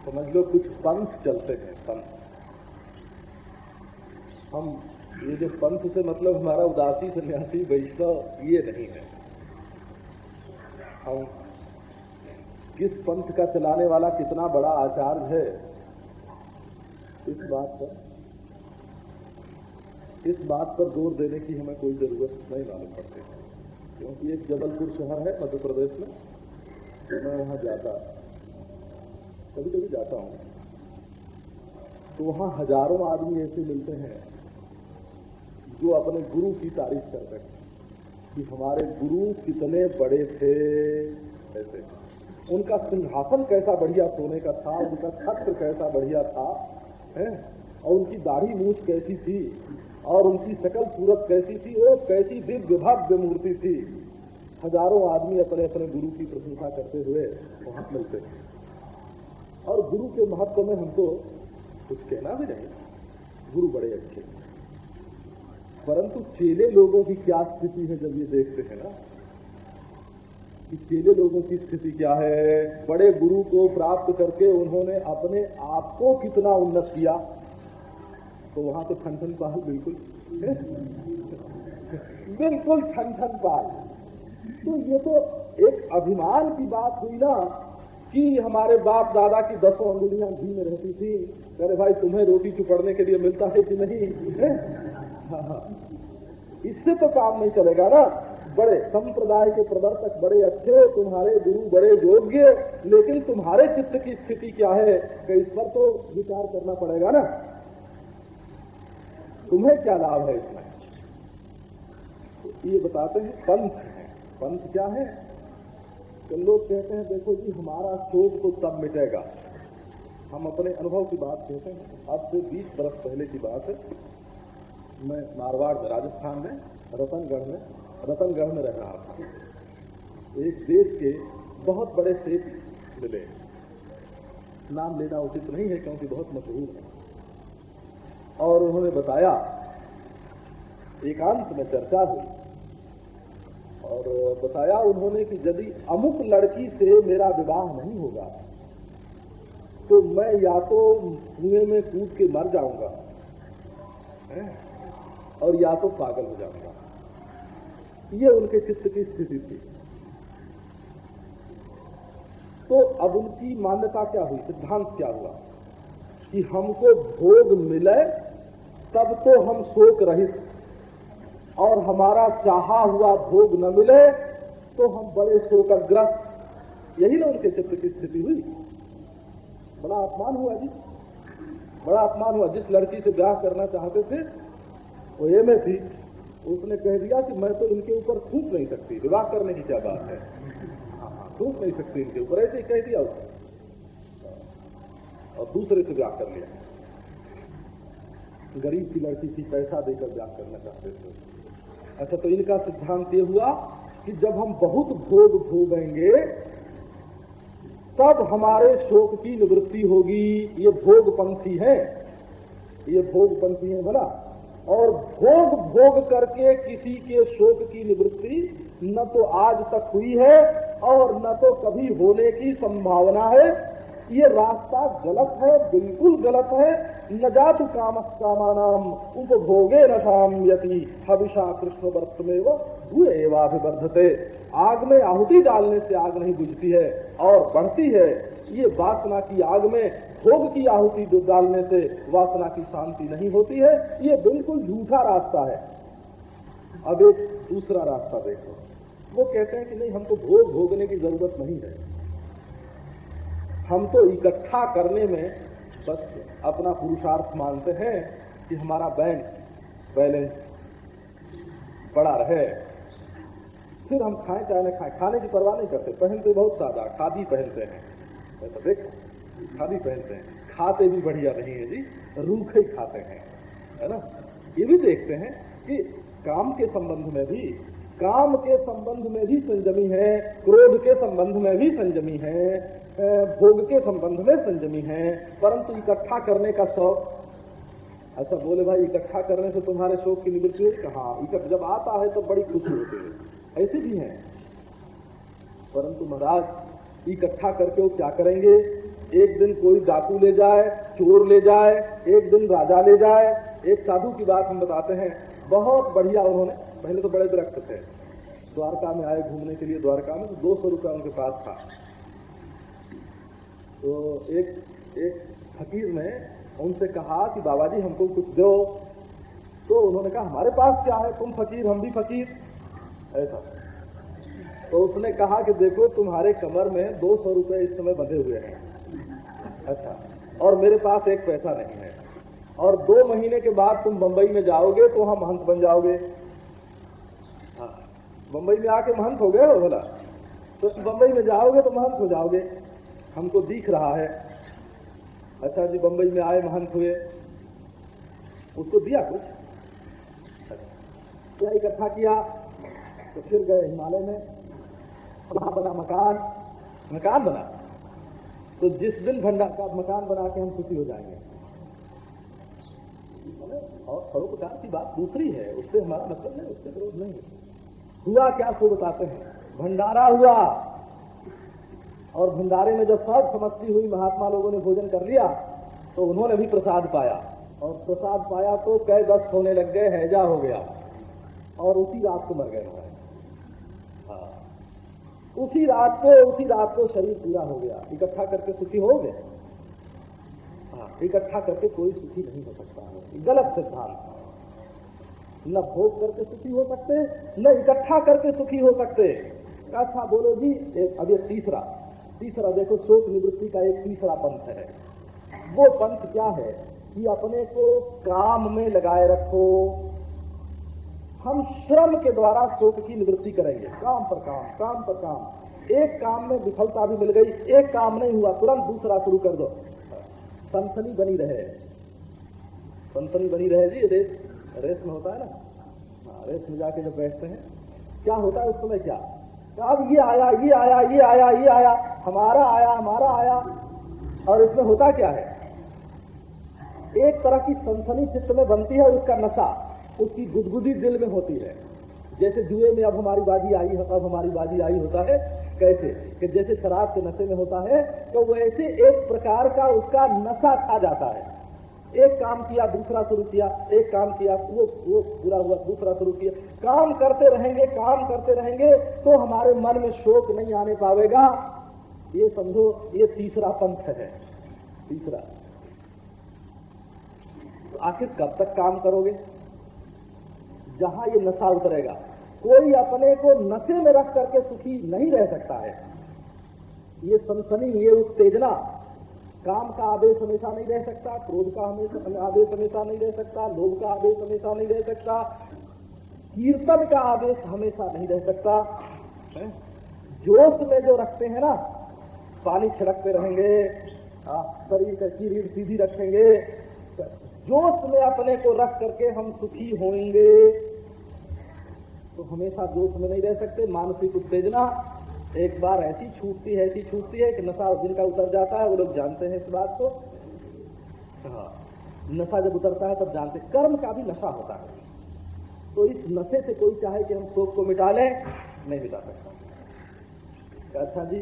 समझ लो कुछ पंथ चलते हैं, पंथ। हम, ये जो पंथ से मतलब हमारा उदासी सन्यासी वैष्णव, ये नहीं है। हम किस पंथ का चलाने वाला कितना बड़ा आचार्य है, इस बात पर इस बात पर ज़ोर देने की हमें कोई ज़रूरत नहीं मालूम पड़ती। क्योंकि एक जबलपुर शहर है, मध्य प्रदेश में। मैं वहाँ जाता कभी कभी जाता हूँ। तो वहाँ हज़ारों आदमी ऐसे मिलते हैं, जो अपने गुरु की तारीफ़ करते हैं कि हमारे गुरु कितने बड़े थे, ऐसे। उनका सिंहासन कैसा बढ़िया, सोने का था, उनका छत्र कैसा बढ़िया था, है? और उनकी दाढ़ी मूछ कैसी थी? और उनकी सकल सूरत कैसी थी? वो कैसी दिव्य भव्य मूर्ति थी। हज़ारों आदमी अपने अपने गुरु की प्रशंसा करते हुए वहाँ मिलते थे। और गुरु के महत्व में हमको कुछ कहना भी नहीं। गुरु बड़े अच्छे परंतु चेले लोगों की क्या स्थिति है जब ये देखते हैं ना? कि चेले लोगों की स्थिति क्या है? बड़े गुरु को प्राप्त करके उन्होंने अपने आप को कितना उन्नत किया? तो वहाँ तो ठन ठन पाल बिल्कुल बिल्कुल ठन ठन पाल तो ये तो एक अभिमान की बात हुई ना कि हमारे बाप दादा की दसों अंगुलियाँ घी में रहती थी। अरे भाई तुम्हें रोटी चुपड़ने के लिए मिलता है कि नहीं? हाँ, हाँ। इससे तो काम नहीं चलेगा ना। बड़े संप्रदाय के प्रवर्तक बड़े अच्छे तुम्हारे गुरु बड़े योग्य लेकिन तुम्हारे चित्त की स्थिति क्या है? इस पर तो विचार करना पड़ेगा ना। तुम्हें क्या लाभ है इसमें? तो ये बताते हैं, पंथ है। पंथ क्या है? तो लोग कहते हैं, देखो जी, हमारा शोक तो तब मिटेगा। हम अपने अनुभव की बात कहते हैं। अब से 20 बरस पहले की बात है। मैं मारवाड़ में, राजस्थान में, रतनगढ़ में रतनगढ़ में रह रहा था। एक देश के बहुत बड़े सेठ मिले। नाम लेना उचित नहीं है, क्योंकि बहुत मशहूर है। और उन्होंने बताया, एकांत में चर्चा हुई। और बताया उन्होंने कि यदि अमुक लड़की से मेरा विवाह नहीं होगा तो मैं या तो कुएँ में कूद के मर जाऊँगा और या तो पागल हो जाऊँगा। ये उनके चित्त की स्थिति थी। तो अब उनकी मान्यता क्या हुई? सिद्धांत क्या हुआ? कि हमको भोग मिले तब तो हम शोक रहित। और हमारा चाहा हुआ भोग न मिले तो हम बड़े शोकग्रस्त। यही ना उनके चित्र की स्थिति हुई। बड़ा अपमान हुआ जी। बड़ा अपमान हुआ। जिस लड़की से ब्याह करना चाहते थे, वो ये में थी। उसने कह दिया कि मैं तो इनके ऊपर थूक नहीं सकती। विवाह करने की क्या बात है? थूक नहीं सकती इनके ऊपर। ऐसे ही कह दिया उसने। और दूसरे से ब्याह कर लिया। गरीब की लड़की थी पैसा देकर ब्याह करना चाहते थे। अच्छा तो इनका सिद्धांत ये हुआ कि जब हम बहुत भोग भोगेंगे, तब हमारे शोक की निवृत्ति होगी। ये भोगपंथी है। ये भोगपंथी है बोला और भोग भोग करके किसी के शोक की निवृत्ति न तो आज तक हुई है और न तो कभी होने की संभावना है। ये रास्ता गलत है, बिल्कुल गलत है। न जातु काम कामानाम उपभोगे न यति। हविषा कृष्ण वर्ष में वो एवाभिवर्धते। आग में आहुति डालने से आग नहीं बुझती है और बढ़ती है। ये वासना की आग में, भोग की आहुति डालने से वासना की शांति नहीं होती है। ये बिल्कुल झूठा रास्ता है। अब एक दूसरा रास्ता देखो। वो कहते हैं कि नहीं, हमको भोग भोगने की ज़रूरत नहीं है। हम तो इकट्ठा करने में बस अपना पुरुषार्थ मानते हैं कि हमारा बैंक बैलेंस पड़ा रहे। फिर हम खाएँ चाहे न खाएँ, खाने की परवाह नहीं करते। पहनते बहुत सादा, खादी पहनते हैं। ऐसा देख, खादी पहनते हैं। खाते भी बढ़िया नहीं है जी, रूखे खाते हैं, है ना? ये भी देखते हैं कि काम के संबंध में भी काम के संबंध में भी संजमी है, क्रोध के संबंध में भी संजमी है भोग के संबंध में संजमी है, परंतु इकट्ठा करने का शौक। अच्छा बोले भाई, इकट्ठा करने से तुम्हारे शौक की निवृत्ति होगी कहा जब आता है तो बड़ी खुशी होती है। ऐसे भी है। परंतु महाराज, इकट्ठा करके वो क्या करेंगे? एक दिन कोई डाकू ले जाए, चोर ले जाए, एक दिन राजा ले जाए। एक साधु की बात हम बताते हैं। बहुत बढ़िया उन्होंने, पहले तो बड़े दरख्त थे। द्वारका में आए घूमने के लिए, द्वारका में तो दो सौ रुपया उनके पास था। तो एक एक फकीर ने उनसे कहा कि बाबा जी हमको कुछ दो। तो उन्होंने कहा, हमारे पास क्या है? तुम फकीर, हम भी फकीर। ऐसा। तो उसने कहा कि देखो, तुम्हारे कमर में दो सौ रुपये इस समय बंधे हुए हैं। अच्छा। और मेरे पास एक पैसा नहीं है। और दो महीने के बाद तुम बंबई में जाओगे तो वहाँ महंत बन जाओगे। हाँ बंबई में आके महंत हो गए हो बोला तो बंबई में जाओगे तो महंत हो जाओगे। हमको दिख रहा है। अच्छा जी, बंबई में आए, महंत हुए। उसको दिया कुछ? क्या इकट्ठा किया? तो फिर गए हिमालय में। वहाँ बना मकान। मकान बना। तो जिस दिन भंडार का मकान बना के हम खुशी हो जाएँगे। और परोपकार की बात दूसरी है उससे हमारा मतलब नहीं उससे विरोध नहीं हुआ क्या सो बताते हैं। भंडारा हुआ। और भंडारे में जब सब समस्ती हुई, महात्मा लोगों ने भोजन कर लिया तो उन्होंने भी प्रसाद पाया। और प्रसाद पाया तो कै दस्त होने लग गए, हैजा हो गया। और उसी रात को मर गए हाँ। उसी रात को, उसी रात को शरीर पूरा हो गया। इकट्ठा करके सुखी हो गए। इकट्ठा करके कोई सुखी नहीं हो सकता है। गलत सिद्धांत। न भोग करके सुखी हो सकते, न इकट्ठा करके सुखी हो सकते। अच्छा बोलो जी अब ये तीसरा। तीसरा देखो, शोक निवृत्ति का एक तीसरा पंथ है। वो पंथ क्या है? कि अपने को काम में लगाए रखो। हम श्रम के द्वारा शोक की निवृत्ति करेंगे। काम पर काम काम पर काम। एक काम में विफलता भी मिल गई, एक काम नहीं हुआ, तुरंत दूसरा शुरू कर दो। सनसनी बनी रहे। सनसनी बनी रहे जी रेस रेस में होता है ना? हाँ, रेस में जाके जब बैठते हैं क्या होता है उस समय क्या? अब ये आया ये आया ये आया ये आया हमारा आया हमारा आया और इसमें होता क्या है? एक तरह की सनसनी चित्त में बनती है उसका नशा उसकी गुदगुदी दिल में होती है। जैसे जुए में अब हमारी बाजी आई अब हमारी बाजी आई होता है कैसे कि जैसे शराब के नशे में होता है तो वैसे एक प्रकार का उसका नशा खा जाता है। एक काम किया, दूसरा शुरू किया, एक काम किया, वो वो पूरा हुआ, दूसरा शुरू किया। काम करते रहेंगे, काम करते रहेंगे तो हमारे मन में शोक नहीं आने पावेगा। ये समझो, ये तीसरा पंथ है। तीसरा। तो आखिर कब तक काम करोगे? जहाँ ये नशा उतरेगा। कोई अपने को नशे में रख करके सुखी नहीं रह सकता है। ये सनसनी, ये उत्तेजना, काम का आदेश हमेशा नहीं रह सकता, क्रोध का हमेशा, आदेश हमेशा नहीं रह सकता, लोभ का आदेश हमेशा नहीं रह सकता, कीर्तन का आदेश हमेशा नहीं रह सकता। जोश में जो रखते हैं ना, पानी छिड़कते रहेंगे शरीर की रीढ़ सीधी रखेंगे, जोश में अपने को रख करके हम सुखी होंगे। तो हमेशा जोश में नहीं रह सकते, मानसिक उत्तेजना। एक बार ऐसी छूटती है, ऐसी छूटती है कि नशा जिनका उतर जाता है, वो लोग जानते हैं इस बात को। हाँ नशा जब उतरता है तब जानते कर्म का भी नशा होता है। तो इस नशे से कोई चाहे कि हम शोक को मिटा लें, नहीं मिटा सकता। अच्छा जी,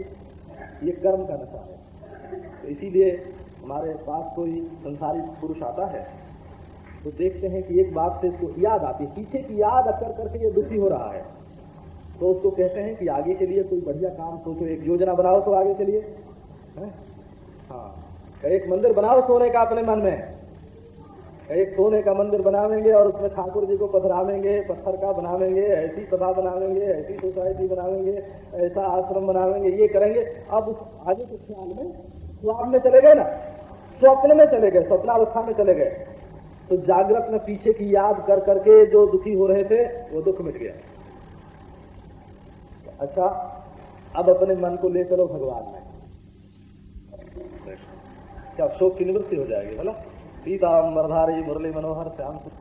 ये कर्म का नशा है। तो इसीलिए हमारे पास कोई संसारिक पुरुष आता है। तो देखते हैं कि एक बात से इसको याद आती है। पीछे की याद अकर करके ये दुखी हो रहा है। तो उसको कहते हैं कि आगे के लिए कोई बढ़िया काम सोचो, एक योजना बनाओ तो आगे के लिए। हाँ? एक मंदिर बनाओ सोने का अपने मन में। एक सोने का मंदिर बनावेंगे और उसमें ठाकुर जी को पधरावेंगे, पत्थर का बनावेंगे, ऐसी सभा बनावेंगे, ऐसी सोसाइटी बनावेंगे, ऐसा आश्रम बनावेंगे, ये करेंगे। अब आगे के ख्याल में, स्वाब में चले गए ना? स्वप्न में चले गए, स्वप्नावस्था में चले गए। तो जागृत में पीछे की याद कर करके जो दुखी हो रहे थे, वो दुख मिट गया। तो अच्छा अब अपने मन को ले चलो भगवान में। क्या शोक की निवृत्ति हो जाएगी, बोला? सीता मरधारी मुरली मनोहर, श्याम